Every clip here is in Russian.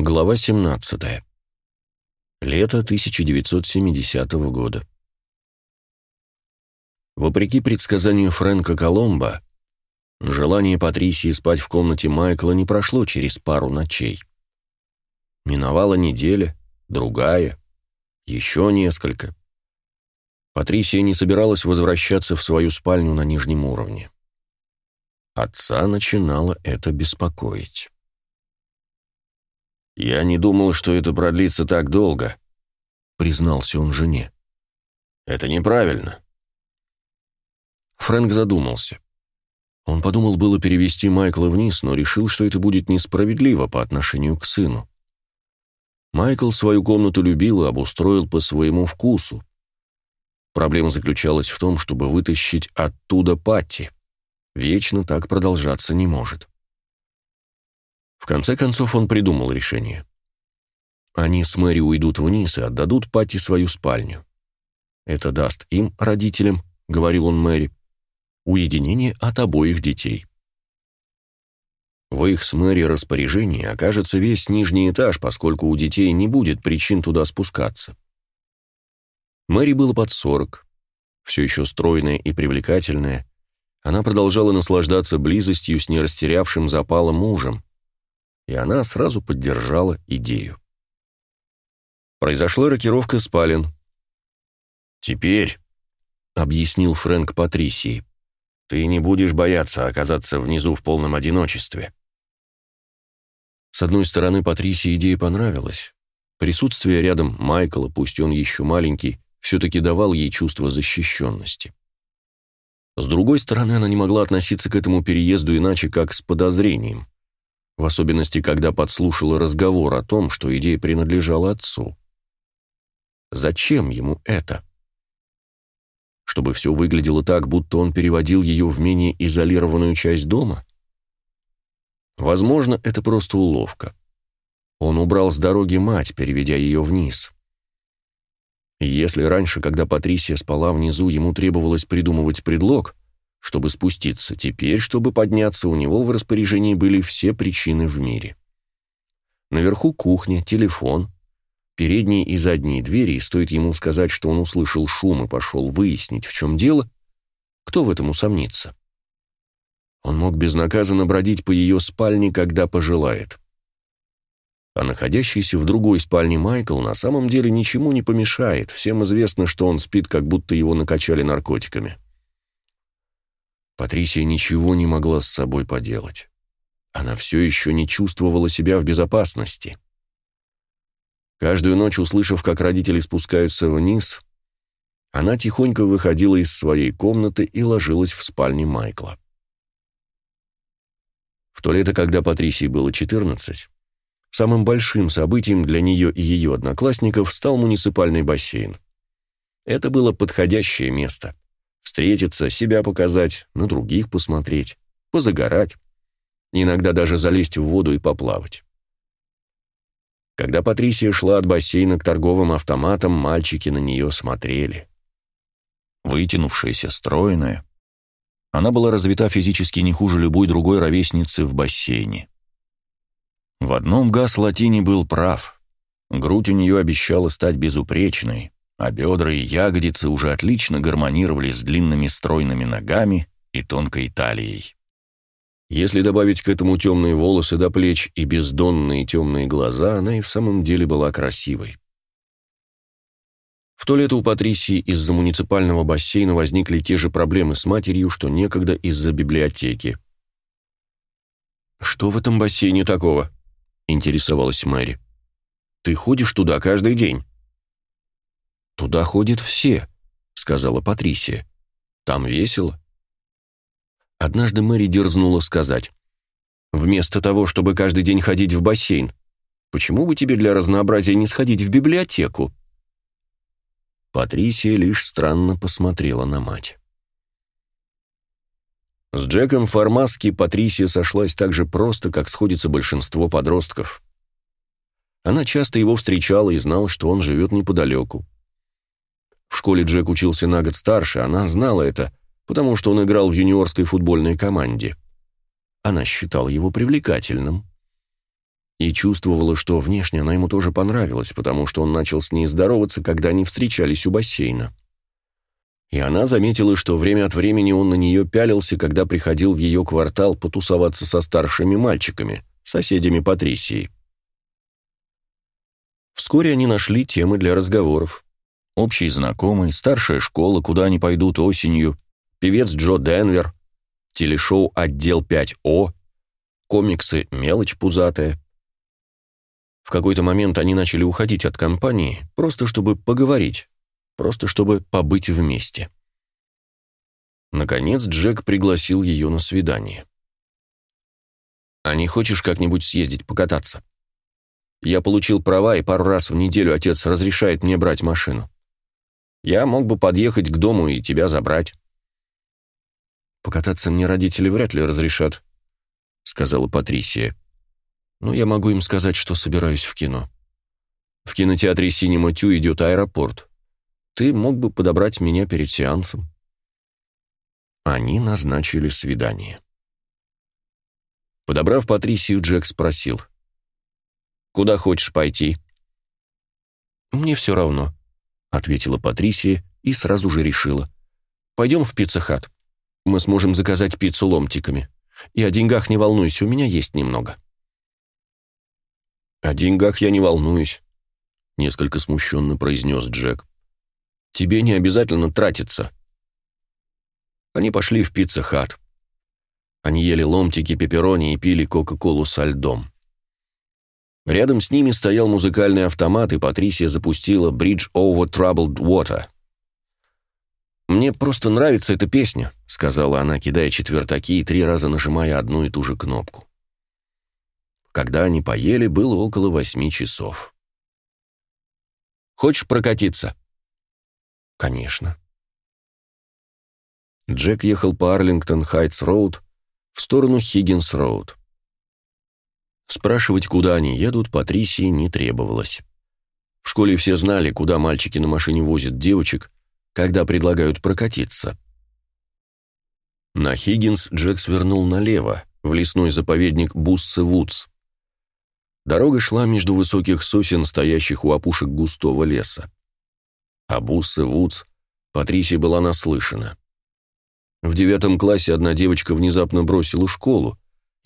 Глава 17. Лето 1970 года. Вопреки предсказанию Фрэнка Коломбо, желание Патрисии спать в комнате Майкла не прошло через пару ночей. Миновала неделя, другая, еще несколько. Патрисия не собиралась возвращаться в свою спальню на нижнем уровне. Отца начинало это беспокоить. «Я не думал, что это продлится так долго», — признался он жене. «Это неправильно». Фрэнк задумался. Он подумал было перевести Майкла вниз, но решил, что это будет несправедливо по отношению к сыну. Майкл свою комнату любил и обустроил по своему вкусу. Проблема заключалась в том, чтобы вытащить оттуда Патти. Вечно так продолжаться не может. В конце концов он придумал решение. Они с Мэри уйдут вниз и отдадут Пати свою спальню. Это даст им, родителям, говорил он Мэри, уединение от обоих детей. В их с Мэри распоряжении окажется весь нижний этаж, поскольку у детей не будет причин туда спускаться. Мэри было под сорок, все еще стройная и привлекательная. Она продолжала наслаждаться близостью с нерастерявшим запалом мужем, и она сразу поддержала идею. Произошла рокировка спален. «Теперь», — объяснил Фрэнк Патрисии, — «ты не будешь бояться оказаться внизу в полном одиночестве». С одной стороны, Патрисии идея понравилась. Присутствие рядом Майкла, пусть он еще маленький, все-таки давал ей чувство защищенности. С другой стороны, она не могла относиться к этому переезду иначе, как с подозрением в особенности, когда подслушала разговор о том, что идея принадлежала отцу. Зачем ему это? Чтобы все выглядело так, будто он переводил ее в менее изолированную часть дома? Возможно, это просто уловка. Он убрал с дороги мать, переведя ее вниз. Если раньше, когда Патрисия спала внизу, ему требовалось придумывать предлог, чтобы спуститься. Теперь, чтобы подняться, у него в распоряжении были все причины в мире. Наверху кухня, телефон, передние и задние двери, и стоит ему сказать, что он услышал шум и пошел выяснить, в чем дело, кто в этом усомнится? Он мог безнаказанно бродить по ее спальне, когда пожелает. А находящийся в другой спальне Майкл на самом деле ничему не помешает, всем известно, что он спит, как будто его накачали наркотиками. Патрисия ничего не могла с собой поделать. Она все еще не чувствовала себя в безопасности. Каждую ночь, услышав, как родители спускаются вниз, она тихонько выходила из своей комнаты и ложилась в спальне Майкла. В то лето, когда Патрисии было 14, самым большим событием для нее и ее одноклассников стал муниципальный бассейн. Это было подходящее место — Встретиться, себя показать, на других посмотреть, позагорать. Иногда даже залезть в воду и поплавать. Когда Патрисия шла от бассейна к торговым автоматам, мальчики на нее смотрели. Вытянувшаяся, стройная. Она была развита физически не хуже любой другой ровесницы в бассейне. В одном Гас Латини был прав. Грудь у нее обещала стать безупречной, а бедра и ягодицы уже отлично гармонировали с длинными стройными ногами и тонкой талией. Если добавить к этому темные волосы до плеч и бездонные темные глаза, она и в самом деле была красивой. В то лето у Патрисии из-за муниципального бассейна возникли те же проблемы с матерью, что некогда из-за библиотеки. «Что в этом бассейне такого?» — интересовалась Мэри. «Ты ходишь туда каждый день?» «Туда ходят все», — сказала Патрисия. «Там весело». Однажды Мэри дерзнула сказать. «Вместо того, чтобы каждый день ходить в бассейн, почему бы тебе для разнообразия не сходить в библиотеку?» Патрисия лишь странно посмотрела на мать. С Джеком Формаски Патрисия сошлась так же просто, как сходится большинство подростков. Она часто его встречала и знала, что он живет неподалеку. В школе Джек учился на год старше, она знала это, потому что он играл в юниорской футбольной команде. Она считала его привлекательным. и чувствовала, что внешне она ему тоже понравилась, потому что он начал с ней здороваться, когда они встречались у бассейна. И она заметила, что время от времени он на нее пялился, когда приходил в ее квартал потусоваться со старшими мальчиками, соседями Патрисии. Вскоре они нашли темы для разговоров. Общий знакомый, старшая школа, куда они пойдут осенью, певец Джо Денвер, телешоу «Отдел 5О», комиксы «Мелочь пузатая». В какой-то момент они начали уходить от компании, просто чтобы поговорить, просто чтобы побыть вместе. Наконец Джек пригласил ее на свидание. «А не хочешь как-нибудь съездить покататься? Я получил права, и пару раз в неделю отец разрешает мне брать машину. Я мог бы подъехать к дому и тебя забрать». «Покататься мне родители вряд ли разрешат», — сказала Патрисия. «Но я могу им сказать, что собираюсь в кино. В кинотеатре «Синема Тю» идет аэропорт. Ты мог бы подобрать меня перед сеансом». Они назначили свидание. Подобрав Патрисию, Джек спросил. «Куда хочешь пойти?» «Мне все равно», — ответила Патрисия и сразу же решила. «Пойдем в пиццехат. Мы сможем заказать пиццу ломтиками. И о деньгах не волнуйся, у меня есть немного». «О деньгах я не волнуюсь», — несколько смущенно произнес Джек. «Тебе не обязательно тратиться». Они пошли в Pizza Hut. Они ели ломтики пепперони и пили кока-колу со льдом. Рядом с ними стоял музыкальный автомат, и Патрисия запустила «Bridge over Troubled Water». «Мне просто нравится эта песня», — сказала она, кидая четвертаки и три раза нажимая одну и ту же кнопку. Когда они поели, было около восьми часов. «Хочешь прокатиться?» «Конечно». Джек ехал по Арлингтон-Хайтс-Роуд в сторону Хиггинс-Роуд. Спрашивать, куда они едут, Патрисии не требовалось. В школе все знали, куда мальчики на машине возят девочек, когда предлагают прокатиться. На Хиггинс Джек свернул налево, в лесной заповедник Буссе-Вудс. Дорога шла между высоких сосен, стоящих у опушек густого леса. А Буссе-Вудс Патрисия была наслышана. В девятом классе одна девочка внезапно бросила школу,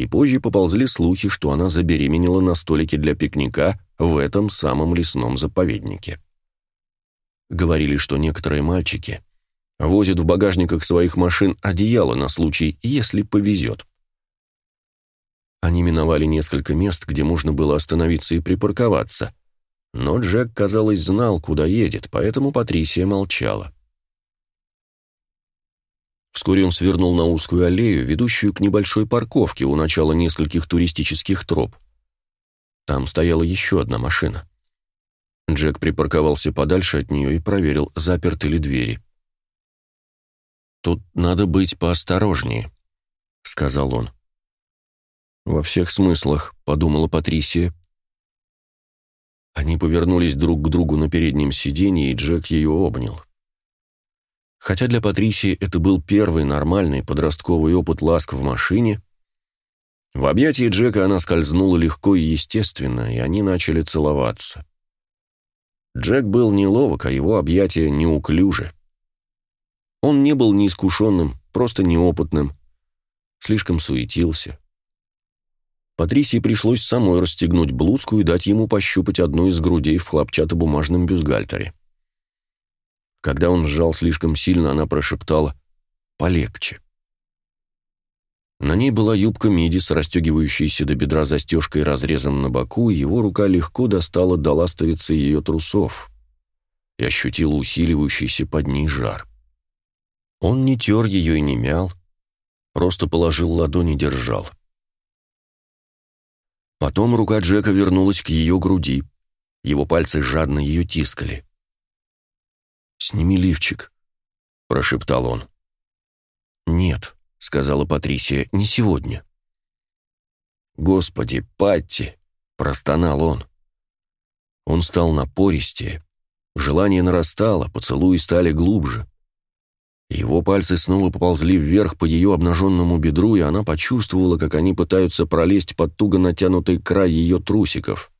и позже поползли слухи, что она забеременела на столике для пикника в этом самом лесном заповеднике. Говорили, что некоторые мальчики возят в багажниках своих машин одеяло на случай, если повезет. Они миновали несколько мест, где можно было остановиться и припарковаться, но Джек, казалось, знал, куда едет, поэтому Патрисия молчала. Вскоре он свернул на узкую аллею, ведущую к небольшой парковке у начала нескольких туристических троп. Там стояла еще одна машина. Джек припарковался подальше от нее и проверил, заперты ли двери. «Тут надо быть поосторожнее», — сказал он. «Во всех смыслах», — подумала Патрисия. Они повернулись друг к другу на переднем сиденье, и Джек ее обнял. Хотя для Патрисии это был первый нормальный подростковый опыт ласк в машине, в объятии Джека она скользнула легко и естественно, и они начали целоваться. Джек был неловок, а его объятия неуклюжи. Он не был неискушенным, просто неопытным, слишком суетился. Патрисии пришлось самой расстегнуть блузку и дать ему пощупать одну из грудей в хлопчатобумажном бюстгальтере. Когда он сжал слишком сильно, она прошептала «полегче». На ней была юбка миди с расстегивающейся до бедра застежкой разрезом на боку, и его рука легко достала до ластовицы ее трусов и ощутила усиливающийся под ней жар. Он не тер ее и не мял, просто положил ладонь и держал. Потом рука Джека вернулась к ее груди, его пальцы жадно ее тискали. «Сними лифчик», — прошептал он. «Нет», — сказала Патрисия, — «не сегодня». «Господи, Патти!» — простонал он. Он стал напористее, желание нарастало, поцелуи стали глубже. Его пальцы снова поползли вверх по ее обнаженному бедру, и она почувствовала, как они пытаются пролезть под туго натянутый край ее трусиков.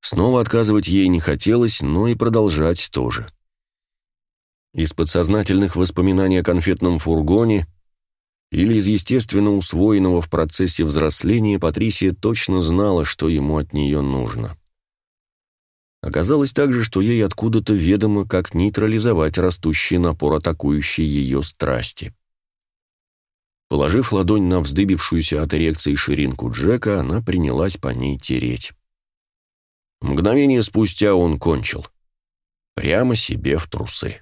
Снова отказывать ей не хотелось, но и продолжать тоже. Из подсознательных воспоминаний о конфетном фургоне или из естественно усвоенного в процессе взросления Патрисия точно знала, что ему от нее нужно. Оказалось также, что ей откуда-то ведомо, как нейтрализовать растущий напор атакующей ее страсти. Положив ладонь на вздыбившуюся от эрекции ширинку Джека, она принялась по ней тереть. Мгновение спустя он кончил. Прямо себе в трусы.